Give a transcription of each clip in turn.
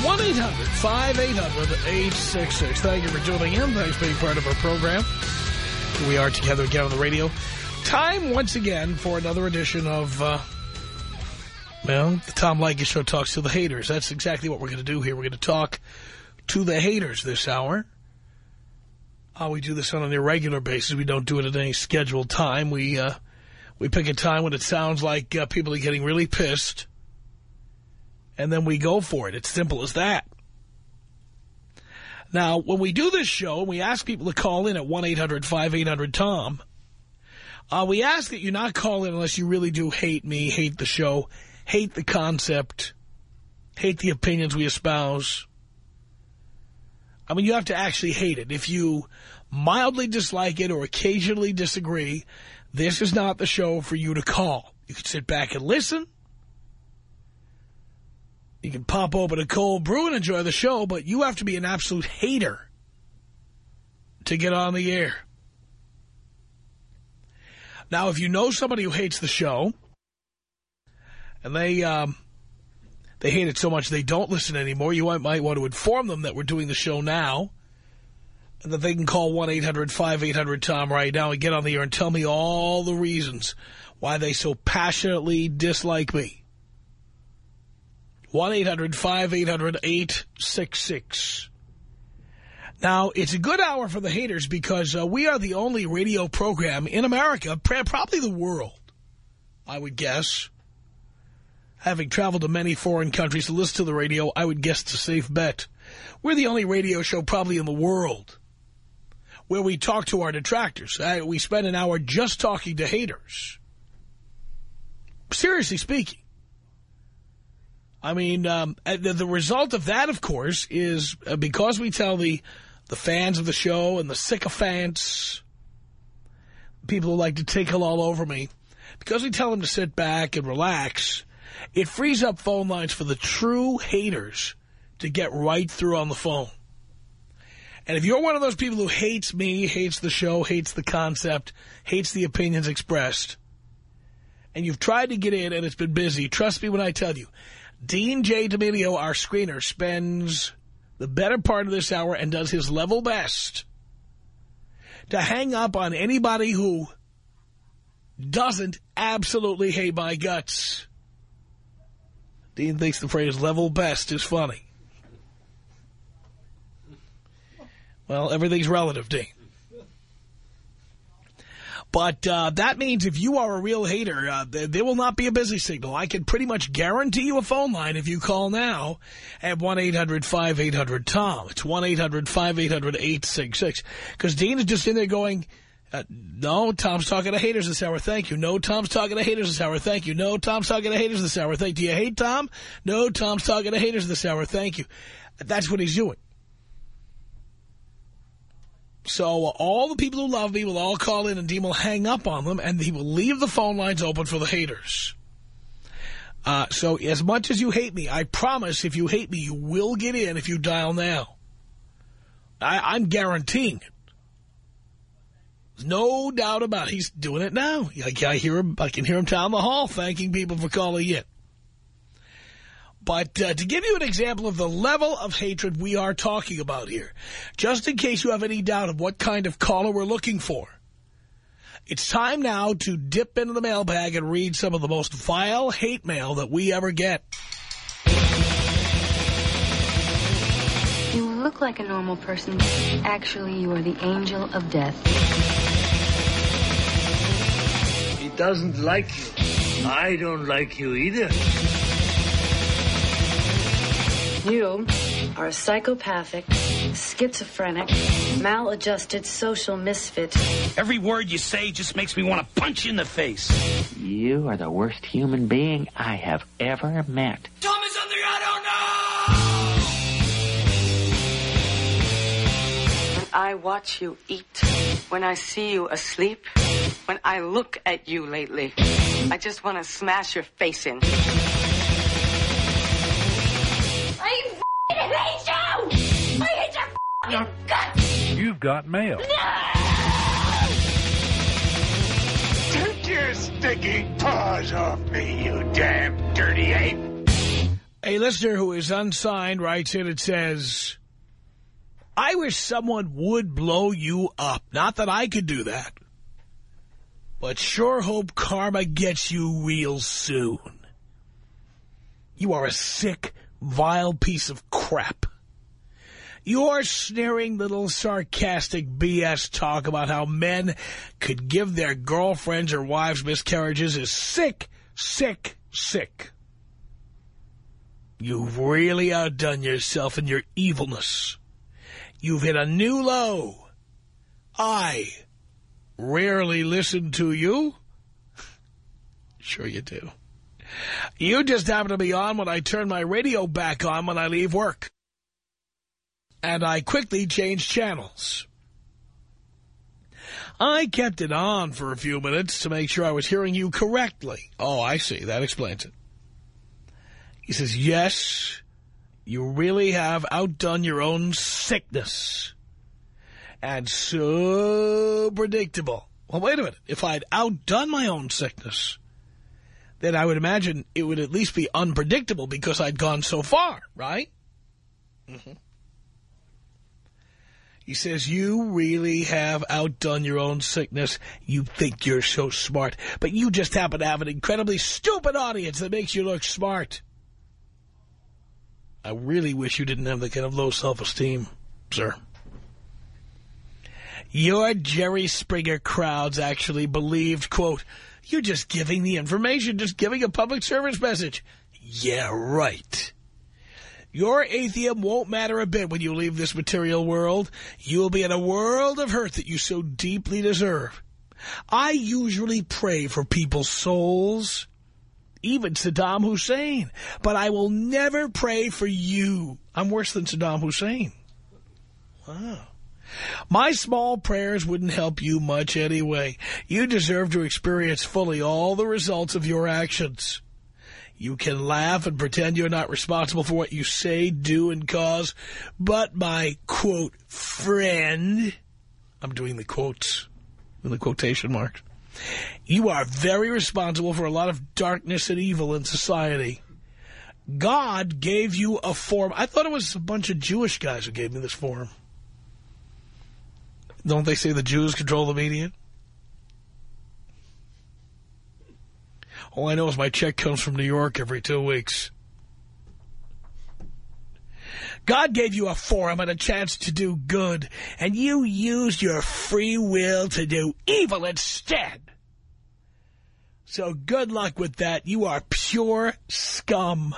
1-800-5800-866. Thank you for tuning in. Thanks for being part of our program. We are together again on the radio. Time once again for another edition of, uh, well, the Tom Leykis Show talks to the haters. That's exactly what we're going to do here. We're going to talk to the haters this hour. Uh, we do this on an irregular basis. We don't do it at any scheduled time. We uh, we pick a time when it sounds like uh, people are getting really pissed, and then we go for it. It's simple as that. Now, when we do this show, and we ask people to call in at 1-800-5800-TOM. Uh, we ask that you not call in unless you really do hate me, hate the show, hate the concept, hate the opinions we espouse. I mean, you have to actually hate it. If you mildly dislike it or occasionally disagree, this is not the show for you to call. You can sit back and listen. You can pop open a cold brew and enjoy the show, but you have to be an absolute hater to get on the air. Now, if you know somebody who hates the show, and they um, they hate it so much they don't listen anymore, you might want to inform them that we're doing the show now, and that they can call 1-800-5800-TOM right now and get on the air and tell me all the reasons why they so passionately dislike me. 1-800-5800-866. Now, it's a good hour for the haters because uh, we are the only radio program in America, probably the world, I would guess. Having traveled to many foreign countries to listen to the radio, I would guess it's a safe bet. We're the only radio show probably in the world where we talk to our detractors. Uh, we spend an hour just talking to haters. Seriously speaking. I mean, um, the, the result of that, of course, is uh, because we tell the the fans of the show and the sycophants, people who like to tickle all over me, because we tell them to sit back and relax, it frees up phone lines for the true haters to get right through on the phone. And if you're one of those people who hates me, hates the show, hates the concept, hates the opinions expressed, and you've tried to get in and it's been busy, trust me when I tell you, Dean J. D'Amelio, our screener, spends the better part of this hour and does his level best to hang up on anybody who doesn't absolutely hate my guts. Dean thinks the phrase level best is funny. Well, everything's relative, Dean. But uh, that means if you are a real hater, uh, there will not be a busy signal. I can pretty much guarantee you a phone line if you call now at 1-800-5800-TOM. It's 1-800-5800-866. Because Dean is just in there going, uh, no, Tom's talking to haters this hour. Thank you. No, Tom's talking to haters this hour. Thank you. No, Tom's talking to haters this hour. Thank you. Do you hate Tom? No, Tom's talking to haters this hour. Thank you. That's what he's doing. So all the people who love me will all call in and Dean will hang up on them and he will leave the phone lines open for the haters. Uh, so as much as you hate me, I promise if you hate me, you will get in if you dial now. I, I'm guaranteeing it. There's no doubt about it. He's doing it now. I, I hear him. I can hear him down the hall thanking people for calling in. But uh, to give you an example of the level of hatred we are talking about here, just in case you have any doubt of what kind of caller we're looking for, it's time now to dip into the mailbag and read some of the most vile hate mail that we ever get. You look like a normal person. Actually, you are the angel of death. He doesn't like you. I don't like you either. You are a psychopathic, schizophrenic, maladjusted social misfit. Every word you say just makes me want to punch you in the face. You are the worst human being I have ever met. Tell me something I don't know! When I watch you eat, when I see you asleep, when I look at you lately, I just want to smash your face in. F***ing hate you! I hate your f***ing guts! You've got mail. Take your sticky paws off me, you damn dirty ape. A listener who is unsigned writes in and says, I wish someone would blow you up. Not that I could do that. But sure hope karma gets you real soon. You are a sick, vile piece of crap. Your sneering little sarcastic BS talk about how men could give their girlfriends or wives miscarriages is sick, sick, sick. You've really outdone yourself in your evilness. You've hit a new low. I rarely listen to you. Sure you do. You just happen to be on when I turn my radio back on when I leave work. And I quickly change channels. I kept it on for a few minutes to make sure I was hearing you correctly. Oh, I see. That explains it. He says, yes, you really have outdone your own sickness. And so predictable. Well, wait a minute. If I'd outdone my own sickness, then I would imagine it would at least be unpredictable because I'd gone so far, right? Mm-hmm. He says, you really have outdone your own sickness. You think you're so smart, but you just happen to have an incredibly stupid audience that makes you look smart. I really wish you didn't have the kind of low self-esteem, sir. Your Jerry Springer crowds actually believed, quote, you're just giving the information, just giving a public service message. Yeah, right. Your atheism won't matter a bit when you leave this material world. You will be in a world of hurt that you so deeply deserve. I usually pray for people's souls, even Saddam Hussein, but I will never pray for you. I'm worse than Saddam Hussein. Wow. My small prayers wouldn't help you much anyway. You deserve to experience fully all the results of your actions. You can laugh and pretend you're not responsible for what you say, do, and cause, but my, quote, friend, I'm doing the quotes, in the quotation marks, you are very responsible for a lot of darkness and evil in society. God gave you a form. I thought it was a bunch of Jewish guys who gave me this form. Don't they say the Jews control the media? All I know is my check comes from New York every two weeks. God gave you a forum and a chance to do good, and you used your free will to do evil instead. So good luck with that. You are pure scum.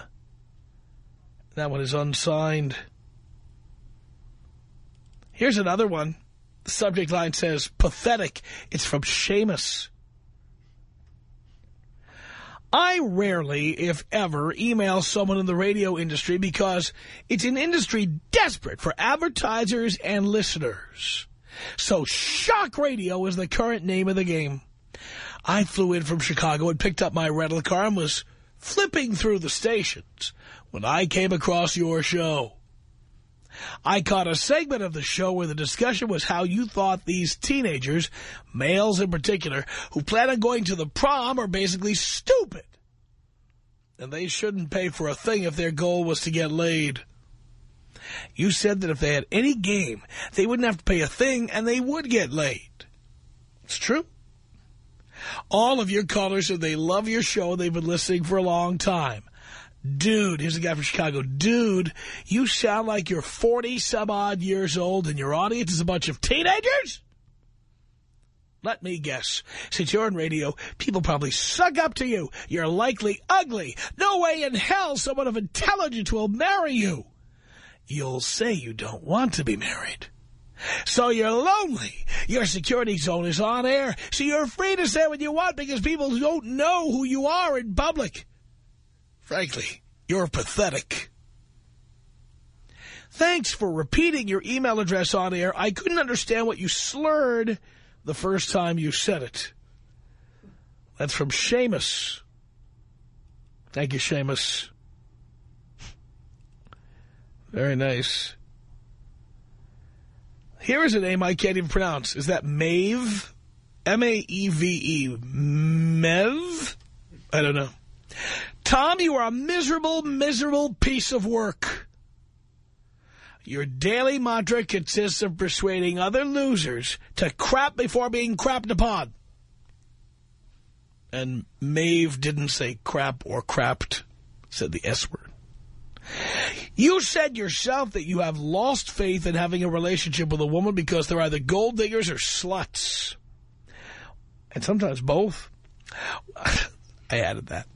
That one is unsigned. Here's another one. The subject line says, pathetic. It's from Seamus. I rarely, if ever, email someone in the radio industry because it's an industry desperate for advertisers and listeners. So shock radio is the current name of the game. I flew in from Chicago and picked up my rental car and was flipping through the stations when I came across your show. I caught a segment of the show where the discussion was how you thought these teenagers, males in particular, who plan on going to the prom are basically stupid. And they shouldn't pay for a thing if their goal was to get laid. You said that if they had any game, they wouldn't have to pay a thing and they would get laid. It's true. All of your callers said they love your show. They've been listening for a long time. Dude, here's a guy from Chicago. Dude, you sound like you're 40-some-odd years old and your audience is a bunch of teenagers? Let me guess. Since you're on radio, people probably suck up to you. You're likely ugly. No way in hell someone of intelligence will marry you. You'll say you don't want to be married. So you're lonely. Your security zone is on air. So you're free to say what you want because people don't know who you are in public. Frankly, you're pathetic. Thanks for repeating your email address on air. I couldn't understand what you slurred the first time you said it. That's from Seamus. Thank you, Seamus. Very nice. Here is a name I can't even pronounce. Is that Maeve? M-A-E-V-E. Mev? I don't know. Tom, you are a miserable, miserable piece of work. Your daily mantra consists of persuading other losers to crap before being crapped upon. And Maeve didn't say crap or crapped, said the S word. You said yourself that you have lost faith in having a relationship with a woman because they're either gold diggers or sluts. And sometimes both. I added that.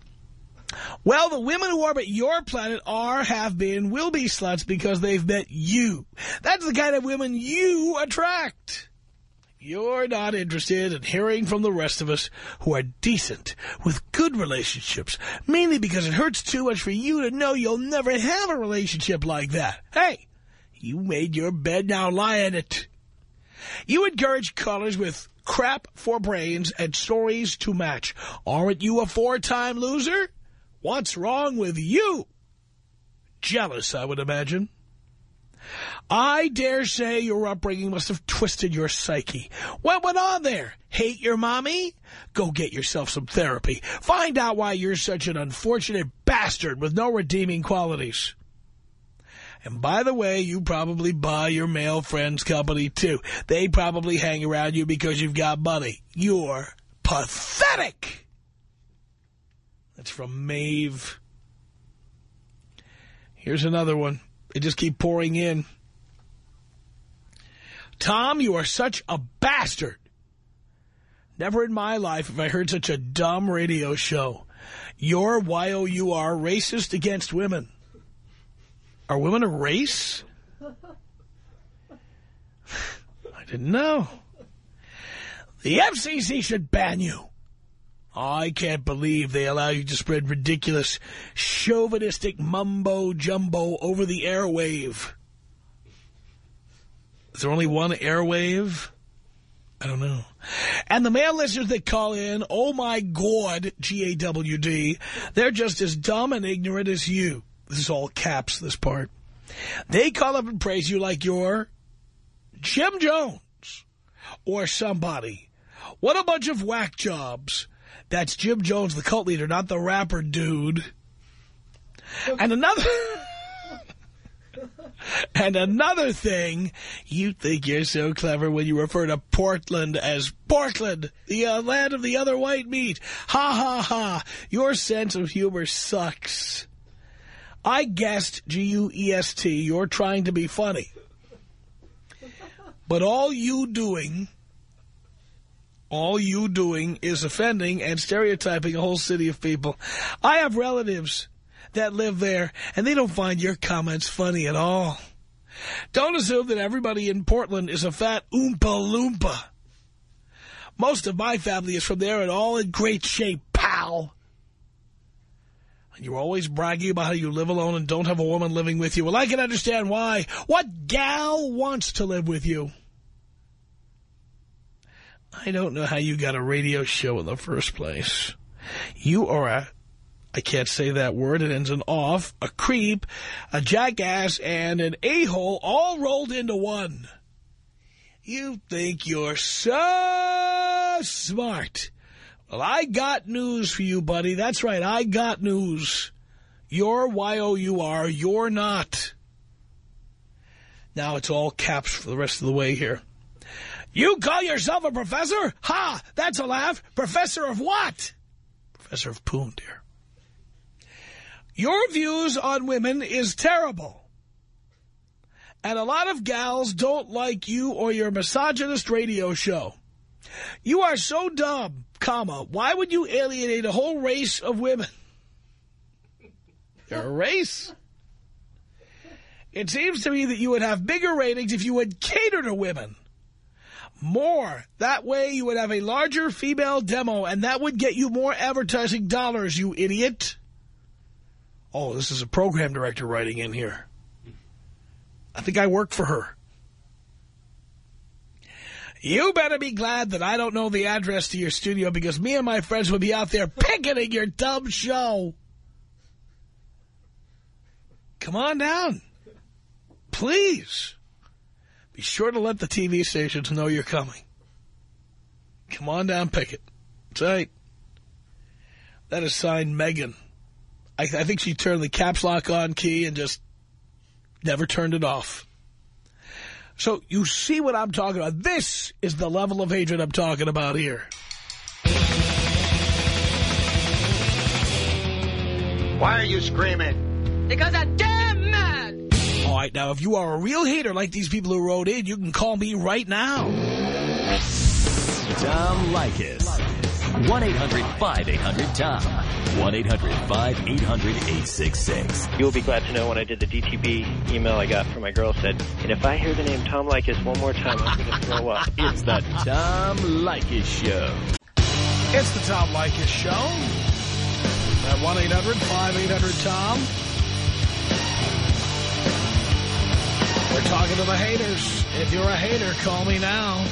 Well, the women who orbit your planet are, have been, will be sluts because they've met you. That's the kind of women you attract. You're not interested in hearing from the rest of us who are decent, with good relationships, mainly because it hurts too much for you to know you'll never have a relationship like that. Hey, you made your bed, now lie in it. You encourage callers with crap for brains and stories to match. Aren't you a four-time loser? What's wrong with you? Jealous, I would imagine. I dare say your upbringing must have twisted your psyche. What went on there? Hate your mommy? Go get yourself some therapy. Find out why you're such an unfortunate bastard with no redeeming qualities. And by the way, you probably buy your male friends company, too. They probably hang around you because you've got money. You're pathetic! That's from Maeve. Here's another one. They just keep pouring in. Tom, you are such a bastard. Never in my life have I heard such a dumb radio show. You're Y-O-U-R, racist against women. Are women a race? I didn't know. The FCC should ban you. I can't believe they allow you to spread ridiculous, chauvinistic mumbo-jumbo over the airwave. Is there only one airwave? I don't know. And the male listeners that call in, oh my God, G-A-W-D, they're just as dumb and ignorant as you. This is all caps, this part. They call up and praise you like you're Jim Jones or somebody. What a bunch of whack jobs. That's Jim Jones, the cult leader, not the rapper dude. And another... and another thing, you think you're so clever when you refer to Portland as Portland, the uh, land of the other white meat. Ha, ha, ha. Your sense of humor sucks. I guessed, G-U-E-S-T, you're trying to be funny. But all you doing all you doing is offending and stereotyping a whole city of people. I have relatives that live there, and they don't find your comments funny at all. Don't assume that everybody in Portland is a fat Oompa Loompa. Most of my family is from there and all in great shape, pal. And you're always bragging about how you live alone and don't have a woman living with you. Well, I can understand why. What gal wants to live with you? I don't know how you got a radio show in the first place. You are a, I can't say that word, it ends in off, a creep, a jackass, and an a-hole all rolled into one. You think you're so smart. Well, I got news for you, buddy. That's right, I got news. You're Y-O-U-R, you're not. Now it's all caps for the rest of the way here. You call yourself a professor? Ha! That's a laugh. Professor of what? Professor of Poon, dear. Your views on women is terrible. And a lot of gals don't like you or your misogynist radio show. You are so dumb, comma, why would you alienate a whole race of women? You're a race. It seems to me that you would have bigger ratings if you would cater to women. More. That way you would have a larger female demo, and that would get you more advertising dollars, you idiot. Oh, this is a program director writing in here. I think I work for her. You better be glad that I don't know the address to your studio because me and my friends would be out there picketing your dumb show. Come on down. Please. Be sure to let the TV stations know you're coming. Come on down, Pickett. That's right. That is signed Megan. I, I think she turned the caps lock on key and just never turned it off. So you see what I'm talking about. This is the level of hatred I'm talking about here. Why are you screaming? Because I'm damn mad. All right, now, if you are a real hater like these people who wrote in, you can call me right now. Tom Leykis. 1-800-5800-TOM. 1-800-5800-866. You'll be glad to know when I did the DTB email I got from my girl said, and if I hear the name Tom Leykis one more time, I'm going to throw up. It's the Tom Leykis Show. It's the Tom Leykis Show. At 1-800-5800-TOM. We're talking to the haters. If you're a hater, call me now.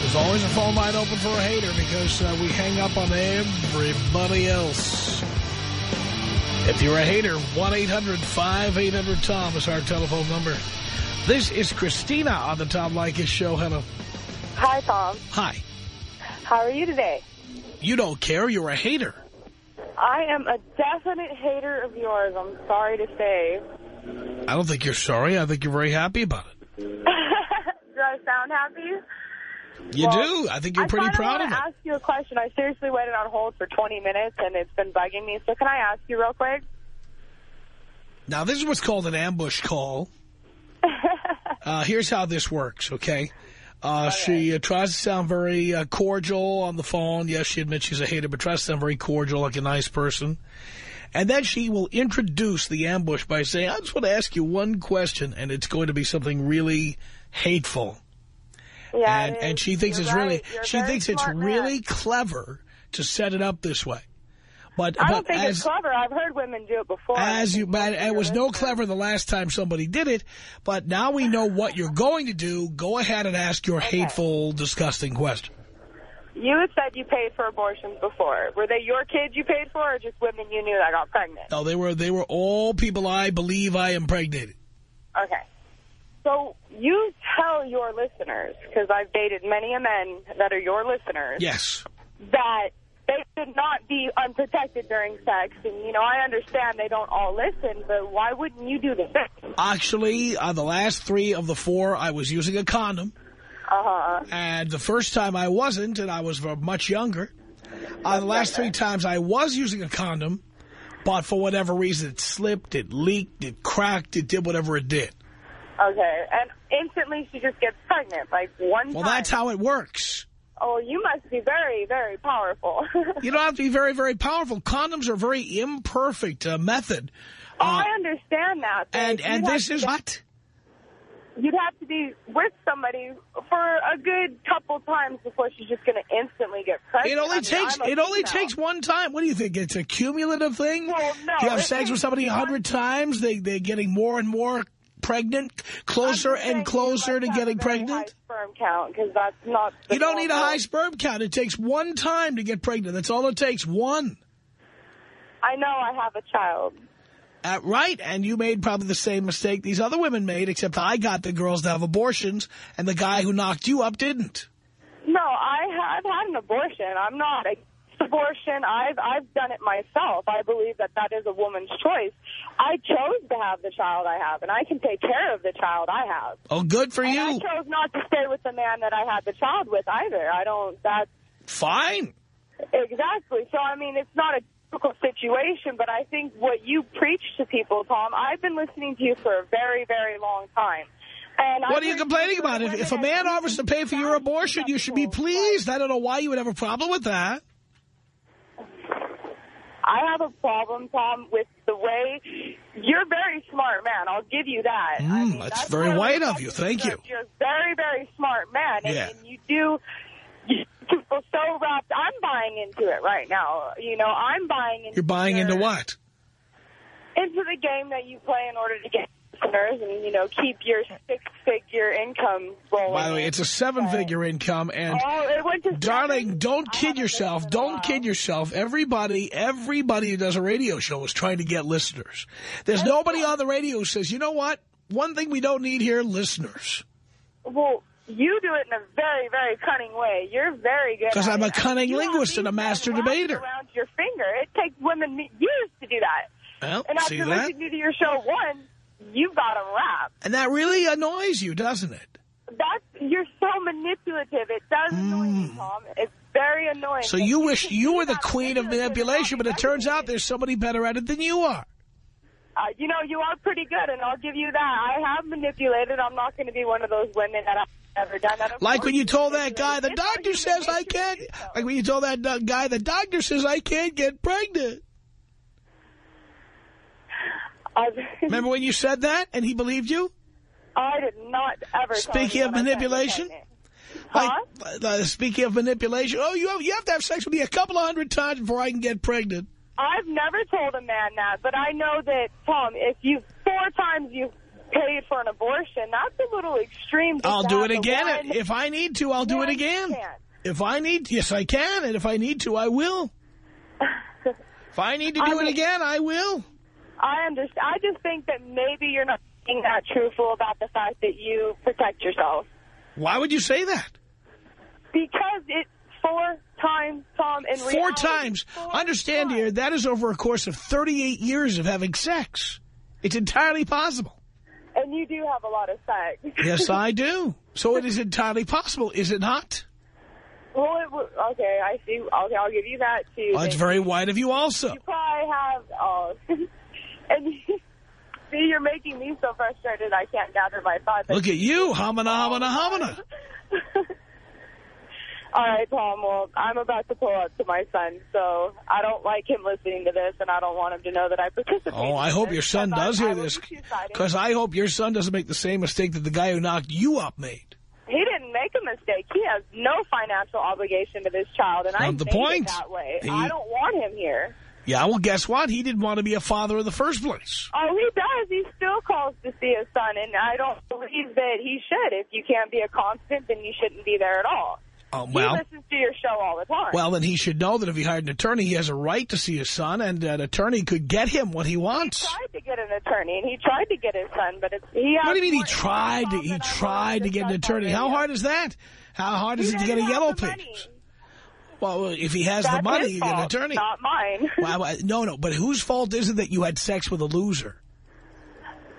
There's always a phone line open for a hater because uh, we hang up on everybody else. If you're a hater, 1-800-5800-TOM is our telephone number. This is Christina on the Tom Leykis Show. Hello. Hi, Tom. Hi. How are you today? You don't care. You're a hater. I am a definite hater of yours, I'm sorry to say. I don't think you're sorry. I think you're very happy about it. Do I sound happy? You Well, do. I think you're I pretty proud of wanna ask you a question. I seriously waited on hold for 20 minutes, and it's been bugging me. So can I ask you real quick? Now, this is what's called an ambush call. Uh, here's how this works, okay? Uh, She uh, tries to sound very uh, cordial on the phone. Yes, she admits she's a hater, but tries to sound very cordial, like a nice person. And then she will introduce the ambush by saying, I just want to ask you one question, and it's going to be something really hateful. Yeah, and, and she thinks You're it's really. You're she thinks it's man. really clever to set it up this way. But, I don't think as, it's clever. I've heard women do it before. as you, but it was no clever the last time somebody did it, but now we know what you're going to do. Go ahead and ask your hateful, disgusting question. You had said you paid for abortions before. Were they your kids you paid for, or just women you knew that got pregnant? No, they were they were all people I believe I impregnated. Okay. So you tell your listeners, because I've dated many a men that are your listeners, Yes. that they should not be unprotected during sex. And, you know, I understand they don't all listen, but why wouldn't you do the same? Actually, on the last three of the four, I was using a condom. Uh-huh. And the first time I wasn't, and I was uh, much younger. Uh, the last three times I was using a condom, but for whatever reason it slipped, it leaked, it cracked, it did whatever it did. Okay. And instantly she just gets pregnant, like one Well, time. that's how it works. Oh, you must be very, very powerful. You don't have to be very, very powerful. Condoms are a very imperfect uh, method. oh, I understand that. And, and this is what? You'd have to be with somebody for a good couple times before she's just going to instantly get pregnant. It only I mean, takes it only female. takes one time. What do you think? It's a cumulative thing? Well, no, you have sex with somebody a hundred times, they they're getting more and more pregnant, closer I'm just saying and closer to getting pregnant. High sperm count because that's not. You don't need a high sperm count. It takes one time to get pregnant. That's all it takes. One. I know I have a child. Uh, right, and you made probably the same mistake these other women made, except I got the girls to have abortions, and the guy who knocked you up didn't. No, I ha- I've had an abortion. I'm not against abortion. I've I've done it myself. I believe that that is a woman's choice. I chose to have the child I have, and I can take care of the child I have. Oh, good for And you. I chose not to stay with the man that I had the child with either. I don't. That's Fine. Exactly. So, I mean, it's not a difficult situation, but I think what you preach to people, Tom, I've been listening to you for a very, very long time. And What I are you complaining about? If, if a man offers to pay for your abortion, you should be pleased. I don't know why you would have a problem with that. I have a problem, Tom, with the way you're a very smart man. I'll give you that. I Mm, mean, that's very white of you. Thank you. You're a very, very smart man, and, Yeah. and you do. You, people so wrapped. I'm buying into it right now. You know, I'm buying into. You're buying into what? Into the game that you play in order to get listeners and you know keep your six-figure income rolling. By the way, it's a seven-figure income, and Oh, it went to darling, don't kid yourself. listened in a Don't kid yourself. Everybody, everybody who does a radio show is trying to get listeners. There's nobody on the radio who says, you know what? One thing we don't need here, listeners. Well, you do it in a very, very cunning way. You're very good. Because I'm a cunning You linguist and a master debater. Around your finger, it takes women years to do that. Well, And after listening to your show once, you've got them wrapped. And that really annoys you, doesn't it? That's you're so manipulative. It does annoy me, Tom. It's very annoying. Mm. So you wish you were the queen of manipulation, but it turns out there's somebody better at it than you are. Uh, you know, you are pretty good, and I'll give you that. I have manipulated. I'm not going to be one of those women that I've never done that. Like when you told that guy, the manipulate. It's our doctor says I can't. Like when you told that uh, guy, the doctor says I can't get pregnant. Remember when you said that and he believed you? I did not ever. Speaking of what I said, manipulation? okay? Huh? Like, uh, speaking of manipulation, oh, you have, you have to have sex with me a couple of hundred times before I can get pregnant. I've never told a man that, but I know that, Tom, if you four times you've paid for an abortion, that's a little extreme. I'll do it again. one- If I need to, I'll do it again. If I need, yes, I can. And if I need to, I will. If I need to I do it again, I will. I understand. I just think that maybe you're not being that truthful about the fact that you protect yourself. Why would you say that? Because it's four times, Tom, in Four reality. times. Four Understand, times. dear, that is over a course of 38 years of having sex. It's entirely possible. And you do have a lot of sex. Yes, I do. So it is entirely possible, is it not? well, it, w- okay, I see. Okay, I'll give you that, too. Well, it's very white of you also. You probably have, oh, and see, you're making me so frustrated I can't gather my thoughts. Look at you, homina, homina, homina. All right, Tom, well, I'm about to pull up to my son, so I don't like him listening to this, and I don't want him to know that I participated. Oh, I hope your son does I- I hear will this. Because I hope your son doesn't make the same mistake that the guy who knocked you up made. He didn't make a mistake. He has no financial obligation to this child, and I Not the point. it that way. He- I don't want him here. Yeah, well, guess what? He didn't want to be a father in the first place. Oh, he does. He still calls to see his son, and I don't believe that he should. If you can't be a constant, then you shouldn't be there at all. Oh, he well, listens to your show all the time. well, then he should know that if he hired an attorney, he has a right to see his son, and an attorney could get him what he wants. He tried to get an attorney, and he tried to get his son, but it's, he What do you mean he tried to, he tried to get an attorney? How hard is that? How hard is He it to get a yellow page? Well, if he has That's the money, you get an attorney. not mine. Well, no, no, but whose fault is it that you had sex with a loser?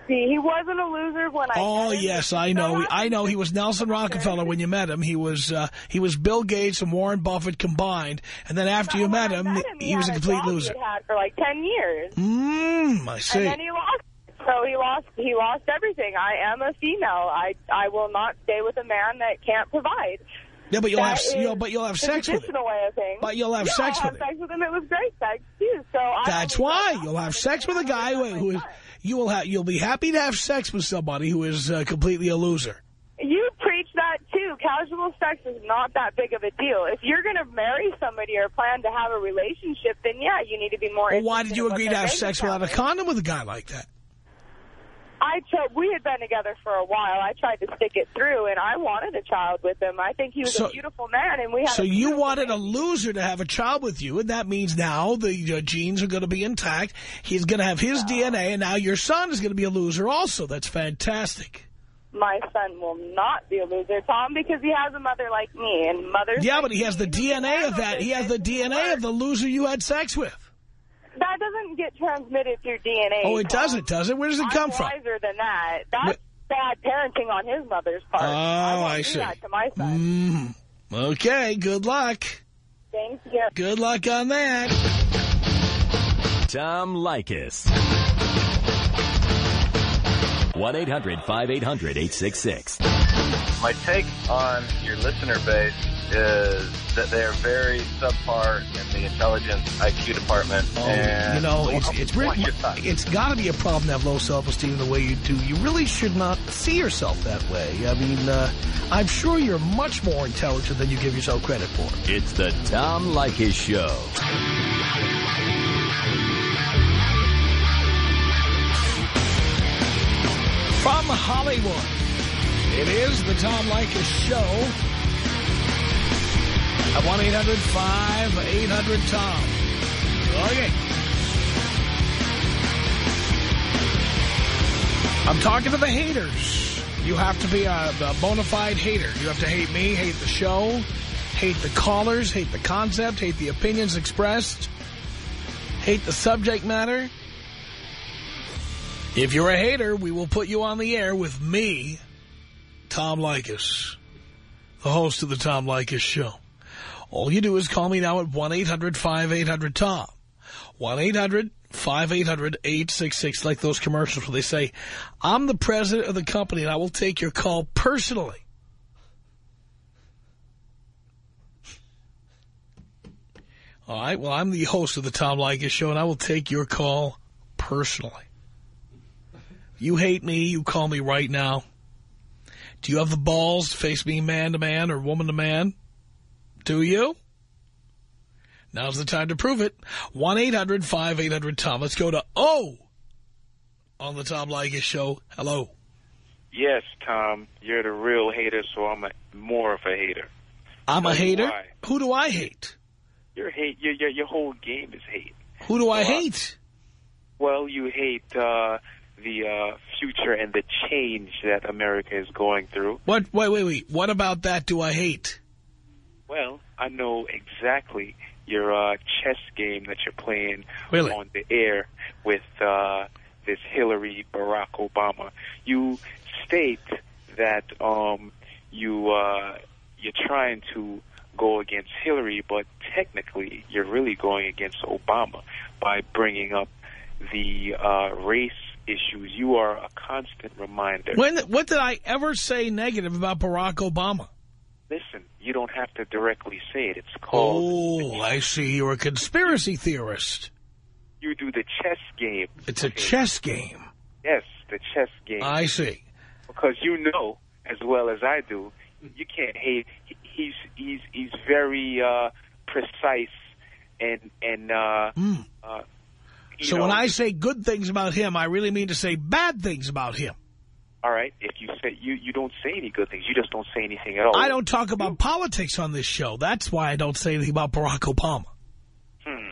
See, he wasn't a loser when I. Oh met him. yes, I know. so I know. He was Nelson Rockefeller when you met him. He was uh, he was Bill Gates and Warren Buffett combined. And then after you When met him, he was a complete job he loser. had had for like ten years, Mmm, I see. and then he lost. So he lost. He lost everything. I am a female. I I will not stay with a man that can't provide. Yeah, but you'll That have you'll, but you'll have sex with him. traditional way of things. But you'll have yeah, sex I'll with have sex with him. It was great sex too. So That's why you'll have sex with a guy who, who is you will have you'll be happy to have sex with somebody who is uh, completely a loser. You preach that too. Casual sex is not that big of a deal. If you're going to marry somebody or plan to have a relationship, then yeah, you need to be more. Well, why did you agree to have sex without a condom with a guy like that? I tried, we had been together for a while. I tried to stick it through, and I wanted a child with him. I think he was So- a beautiful man, and we had. So you wanted a loser to have a child with you, and that means now the uh, genes are going to be intact. He's going to have his DNA, and now your son is going to be a loser also. That's fantastic. My son will not be a loser, Tom, because he has a mother like me, and mothers. Yeah, like but he has the DNA of that. He has the DNA of the loser you had sex with. That doesn't get transmitted through DNA. Oh, it doesn't, does it? Where does it I'm come from? wiser than that. That's What- bad parenting on his mother's part. Oh, I, won't I see. that to my son. Mm. Okay, good luck. Thank you. Good luck on that. Tom Leykis. 1-800-5800-866. My take on your listener base is that they are very subpar in the intelligence IQ department. and Oh, you know, it's, it's really, it's got to be a problem to have low self-esteem the way you do. You really should not see yourself that way. I mean, uh, I'm sure you're much more intelligent than you give yourself credit for. It's the Tom Leykis Show. From Hollywood, it is the Tom Leykis Show at 1-800-5800-TOM. Okay. I'm talking to the haters. You have to be a, a bona fide hater. You have to hate me, hate the show, hate the callers, hate the concept, hate the opinions expressed, hate the subject matter. If you're a hater, we will put you on the air with me, Tom Leykis, the host of the Tom Leykis Show. All you do is call me now at 1-800-5800-TOM. 1-800-5800-866, like those commercials where they say, I'm the president of the company and I will take your call personally. All right, well, I'm the host of the Tom Leykis Show and I will take your call personally. You hate me, you call me right now. Do you have the balls to face me man to man or woman to man? Do you? Now's the time to prove it. 1-800-5800-TOM. Let's go to O on the Tom Leykis Show. Hello. Yes, Tom, you're the real hater, so I'm a, more of a hater. I'm a hater? why. Who do I hate? Your hate, your, your your whole game is hate. Who do I Well, hate? Well, you hate uh, the uh, future and the change that America is going through. What? Wait, wait, wait. What about that do I hate? Well, I know exactly your uh, chess game that you're playing Really? on the air with uh, this Hillary Barack Obama. You state that um, you uh, you're trying to go against Hillary, but technically you're really going against Obama by bringing up the uh, race issues. You are a constant reminder. When? What did I ever say negative about Barack Obama? Listen, you don't have to directly say it. It's called. Oh, I see. You're a conspiracy theorist. You do the chess game. It's a chess game. Yes, the chess game. I see. Because you know as well as I do, you can't hate. He's he's he's very uh, precise and and uh, uh, you Hmm. So know, when I say good things about him, I really mean to say bad things about him. all right, if you say you you don't say any good things, you just don't say anything at all. I don't talk about politics on this show. That's why I don't say anything about Barack Obama. Hmm.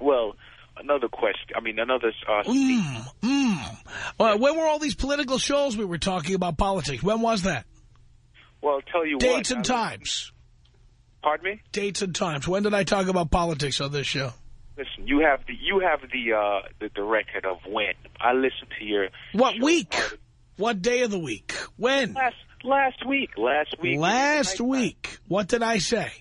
Well, another question. I mean, another. Uh, Mm, mm. Uh, when were all these political shows we were talking about politics? When was that? well, I'll tell you Dates what. and I- times. Pardon me. Dates and times. When did I talk about politics on this show? Listen, you have the you have the uh, the, the record of when I listened to your What week? What day of the week? When? last last week. Last week. Last week. What did I say?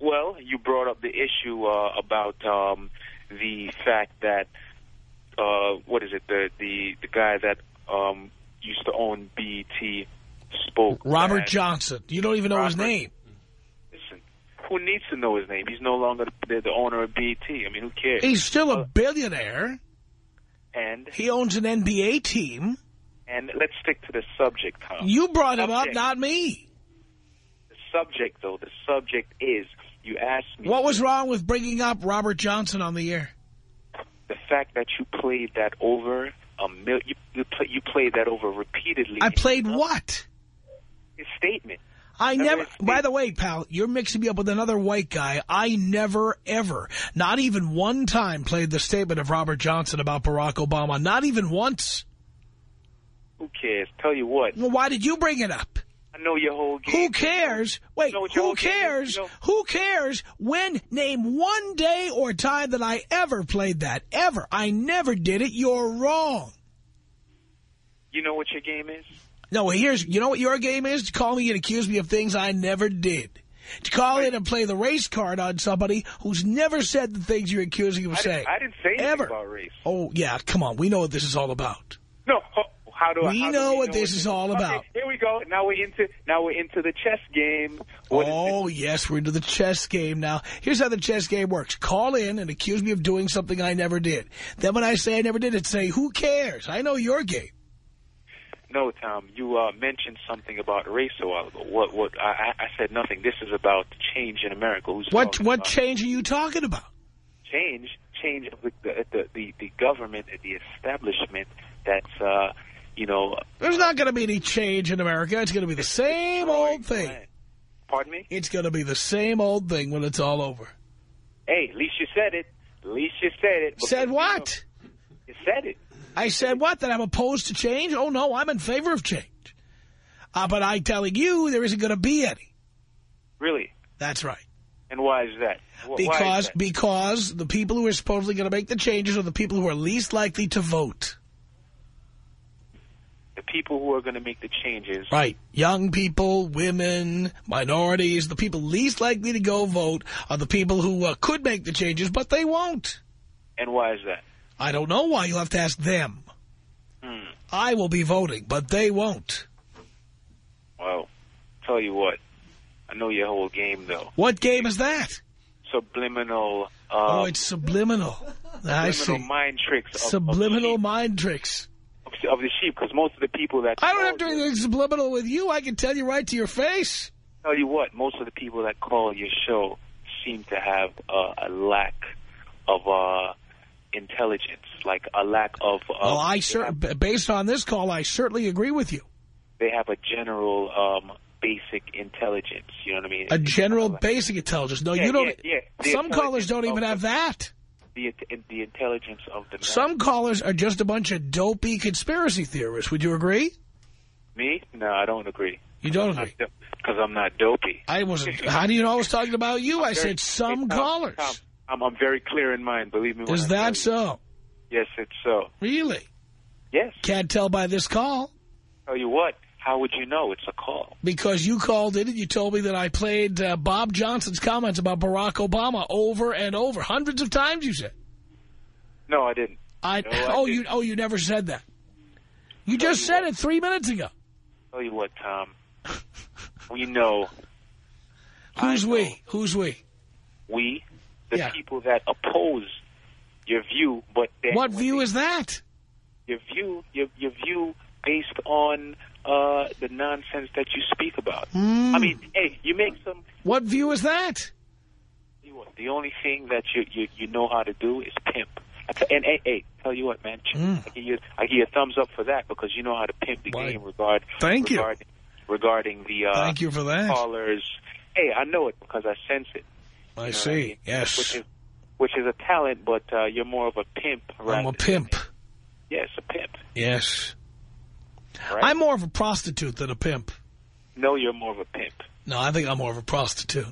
Well, you brought up the issue uh, about um, the fact that uh, what is it? The the the guy that um, used to own BET spoke. Robert. Johnson. You don't even know his name. Who needs to know his name? He's no longer the, the owner of BET. I mean, who cares? He's still a uh, billionaire. and He owns an NBA team. and let's stick to the subject, Tom. You brought him up, not me. The subject, though, the subject is you asked me What was wrong with bringing up Robert Johnson on the air? the fact that you played that over a mil. You you, play, you played that over repeatedly. I played what? His statement. I That never, by the way, pal, you're mixing me up with another white guy. I never, ever, not even one time played the statement of Robert Johnson about Barack Obama. Not even once. Who cares? Tell you what. Well, why did you bring it up? I know your whole game. Who cares? Wait, know who whole game is? cares? You know- Who cares when? Name one day or time that I ever played that. Ever. I never did it. You're wrong. You know what your game is? No, here's, you know what your game is? To call me and accuse me of things I never did. To call in and play the race card on somebody who's never said the things you're accusing him of I saying. didn't, I didn't say anything Ever. about race. Oh, yeah, come on. We know what this is all about. No, ho- how do I? We how do know what this is all Okay, about. here we go. Now we're into now we're into the chess game. What oh, yes, we're into the chess game now. Here's how the chess game works. Call in and accuse me of doing something I never did. Then when I say I never did it, say, who cares? I know your game. No, Tom, you uh, mentioned something about race a while ago. What? What? I, I I said nothing. This is about change in America. Who's What what change are you talking about? change? Change of the the the, the government, the establishment. That's uh, you know. There's not going to be any change in America. It's going to be the same old thing. Pardon me. It's going to be the same old thing when it's all over. Hey, at least you said it. At least you said it. because, Said you what? know, You said it. I said what? That I'm opposed to change? Oh, no, I'm in favor of change. Uh, but I'm telling you there isn't going to be any. Really? That's right. And why is that? Wh- why is Because that? because the people who are supposedly going to make the changes are the people who are least likely to vote. the people who are going to make the changes. Right. Young people, women, minorities, the people least likely to go vote are the people who uh, could make the changes, but they won't. And why is that? I don't know why. You'll have to ask them. Hmm. I will be voting, but they won't. Well, tell you what. I know your whole game, though. What game is that? Subliminal. Uh, oh, it's subliminal. I subliminal see. mind tricks. Of, Subliminal mind tricks. Of, of, of the sheep, because most of the people that I don't have to do anything subliminal with you. I can tell you right to your face. Tell you what, most of the people that call your show seem to have uh, a lack of uh, intelligence, like a lack of. Uh, Well, I have- based on this call, I certainly agree with you. they have a general um, basic intelligence. You know what I mean? A general basic intelligence. No, Yeah, you don't. yeah, yeah. Some callers don't even have that. the the intelligence of the man. Some callers are just a bunch of dopey conspiracy theorists. Would you agree? Me? No, I don't agree. You don't agree? Because I'm not dopey. I wasn't. How do you know I was talking about you? I Very- said some Hey, Tom, callers. Tom, I'm, I'm very clear in mind. Believe me. Is that so? Yes, it's so. Really? Yes. Can't tell by this call. Tell you what. How would you know it's a call? Because you called in and you told me that I played uh, Bob Johnson's comments about Barack Obama over and over. Hundreds of times, you said. No, I didn't. I, No, I oh, didn't. you oh you never said that. You just said it three minutes ago. Tell you what, Tom. we know Who's we? Who's we? we, the Yeah. people that oppose your view, but then What view they- is that? your view, your your view based on uh, the nonsense that you speak about. Hmm. I mean, hey, you make some. What view is that? you what, The only thing that you you you know how to do is pimp. And hey, hey, tell you what, man, Mm. I give you I give you a thumbs up for that because you know how to pimp the Why? game regard. Thank you. regarding, Regarding the uh, Thank you for that. callers. Hey, I know it because I sense it. I I see. mean? Yes. Which is which is a talent, but uh, you're more of a pimp. I'm a pimp. Yes, a pimp. Yes. Right? I'm more of a prostitute than a pimp. No, you're more of a pimp. No, I think I'm more of a prostitute.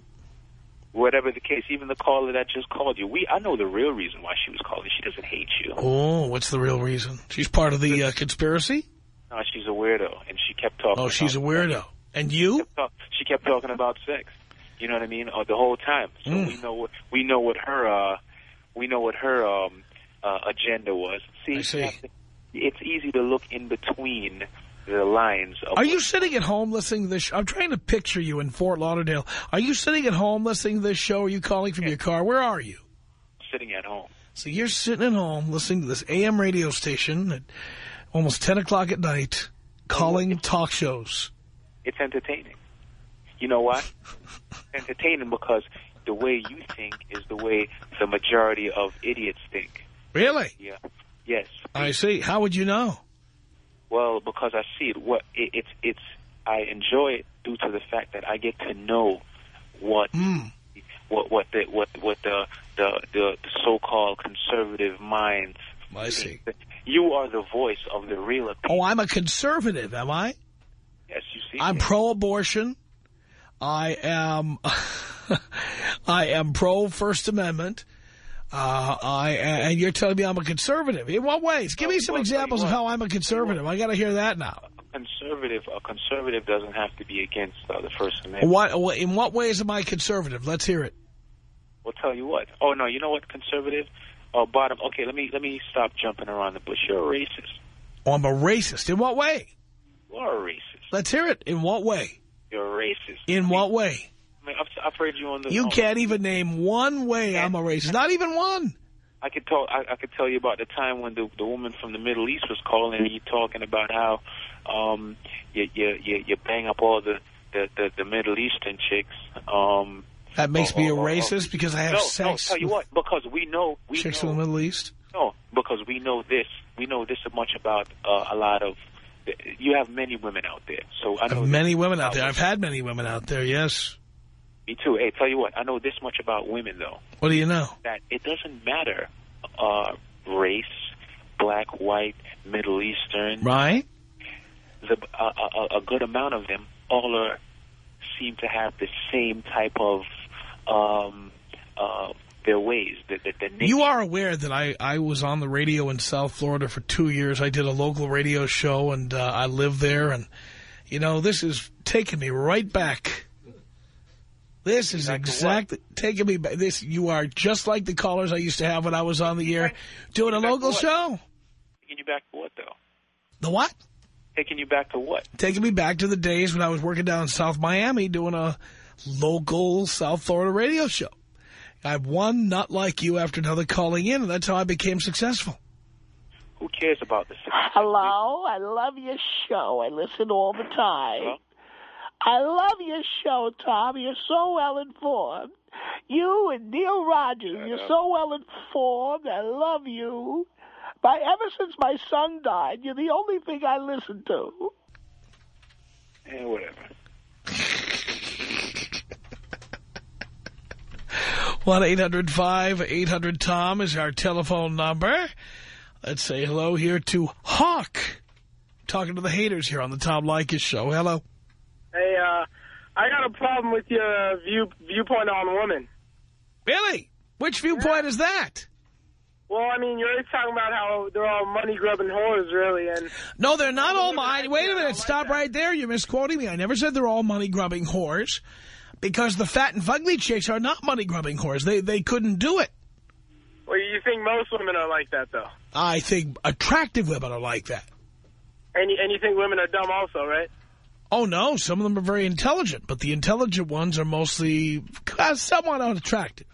Whatever the case, even the caller that just called you, we I know the real reason why she was calling. She doesn't hate you. Oh, what's the real reason? She's part of the uh, conspiracy? No, she's a weirdo, and she kept talking. Oh, she's a weirdo. And you? talk- She kept talking about sex. You know what I mean? Uh, the whole time. So Mm. we know what we know what her uh, we know what her um, uh, agenda was. See, see. you have to- it's easy to look in between the lines. Of Are you sitting at home listening to this? I'm trying to picture you in Fort Lauderdale. Are you sitting at home listening to this show? Are you calling from your car? Where are you? sitting at home? So you're sitting at home listening to this AM radio station at almost 10 o'clock at night, calling talk shows. It's entertaining. You know what? entertaining because the way you think is the way the majority of idiots think. Really? Yeah. Yes. I see. How would you know? Well, because I see it. What it, it's it's I enjoy it due to the fact that I get to know what Mm. what what the what what the the, the, the so-called conservative minds. I see. You are the voice of the real. Opinion. Oh, I'm a conservative, am I? Yes, you see. I'm pro-abortion. I am, I am pro-First Amendment. Uh, I and you're telling me I'm a conservative. In what ways? Give me some Well, I'll tell you examples of how I'm a conservative. I got to hear that now. conservative. A conservative doesn't have to be against uh, the First Amendment. What? In what ways am I conservative? Let's hear it. We'll tell you what. Oh no, you know what? Conservative. Oh, bottom. Okay, let me let me stop jumping around the bush. You're a racist. Oh, I'm a racist. In what way? You are a racist. Let's hear it. In what way? You're a racist. In what way? I mean, I've, I've heard you on the. You on- can't even name one way I'm a racist. Not even one. I could tell. I, I could tell you about the time when the the woman from the Middle East was calling and you talking about how um you you you, you bang up all the the, the, the Middle Eastern chicks. Um, That makes oh, me a oh, oh, oh. racist because I have no, sex No, tell you what, because we know we chicks know, from the Middle East. No, because we know this. We know this so much about uh, a lot of. You have many women out there, so I know many women out there. I've had many women out there, yes. Me too. Hey, tell you what, I know this much about women though. What do you know? That it doesn't matter uh, race, black, white, Middle Eastern. Right? The, a, a, a good amount of them all are seem to have the same type of um, uh, their ways. You are aware that I, I was on the radio in South Florida for two years. I did a local radio show, and uh, I lived there. And, you know, this is taking me right back. This is exactly taking me back. This You are just like the callers I used to have when I was on the air doing a local show. Taking you back to what though? The what? Taking you back to what? Taking me back to the days when I was working down in South Miami doing a local South Florida radio show. I have one not like you after another calling in, and that's how I became successful. Who cares about the Hello, I love your show. I listen all the time. I love your show, Tom. You're so well informed. You and Neil Rogers, you're so well informed. I love you. But ever since my son died, you're the only thing I listen to. Eh, whatever. 1-800-5800-TOM is our telephone number. Let's say hello here to Hawk. Talking to the haters here on the Tom Leykis show. Hello. Hey, uh, I got a problem with your view viewpoint on women. Really? Which viewpoint is that? Well, I mean, you're always talking about how they're all money-grubbing whores, really, and... No, they're not all money. Wait a minute. Stop right there. You're misquoting me. I never said they're all money-grubbing whores because the fat and fugly chicks are not money-grubbing whores. They, they couldn't do it. Well, you think most women are like that, though? I think attractive women are like that. And you, and you think women are dumb also, right? Oh, no. Some of them are very intelligent, but the intelligent ones are mostly uh, somewhat unattractive.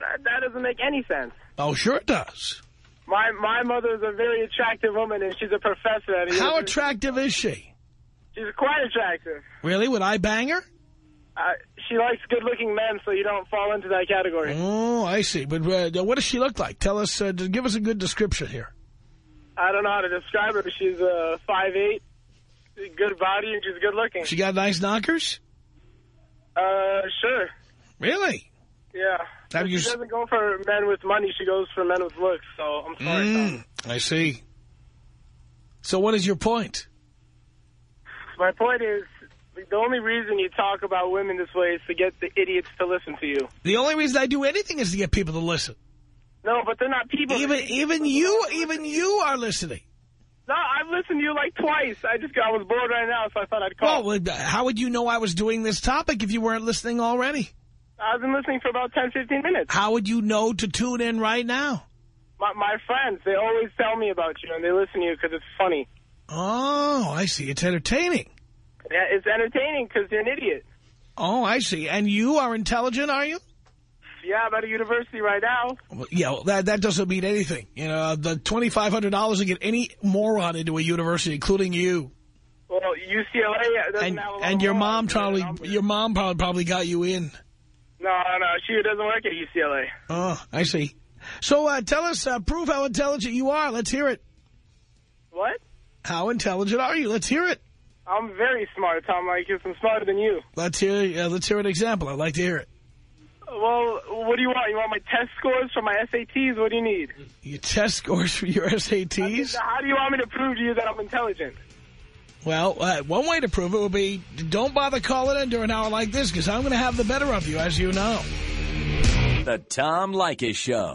That, that doesn't make any sense. Oh, sure it does. My my mother is a very attractive woman, and she's a professor How attractive is she? She's quite attractive. Really? Would I bang her? Uh, she likes good-looking men, so you don't fall into that category. Oh, I see. But uh, what does she look like? Tell us, uh, give us a good description here. I don't know how to describe her, but she's uh, 5'8", good body, and she's good-looking. She got nice knockers? Uh, sure. Really? Yeah. Have you she doesn't go for men with money. She goes for men with looks. So I'm sorry. Mm, I see. So what is your point? My point is, the only reason you talk about women this way is to get the idiots to listen to you. The only reason I do anything is to get people to listen. No, but they're not people. Even even you even you are listening. No, I've listened to you like twice. I just got, I was bored right now, so I thought I'd call. Well, how would you know I was doing this topic if you weren't listening already? I've been listening for about 10, 15 minutes. How would you know to tune in right now? My, my friends, they always tell me about you, and they listen to you because it's funny. Oh, I see. It's entertaining. Yeah, it's entertaining because you're an idiot. Oh, I see. And you are intelligent, are you? Yeah, I'm at a university right now. Well, yeah, well, that that doesn't mean anything. You know, the $2,500 to get any moron into a university, including you. Well, UCLA doesn't And have a lot and your mom probably your mom probably probably got you in. No, no, she doesn't work at UCLA. Oh, I see. So uh, tell us, uh, prove how intelligent you are. Let's hear it. What? How intelligent are you? Let's hear it. I'm very smart, Tom Leykis. I'm smarter than you. Let's hear. Uh, let's hear an example. I'd like to hear it. Well, what do you want? You want my test scores for my SATs? What do you need? Your test scores for your SATs. How do you want me to prove to you that I'm intelligent? Well, uh, one way to prove it would be don't bother calling in during an hour like this because I'm going to have the better of you, as you know. The Tom Leykis Show.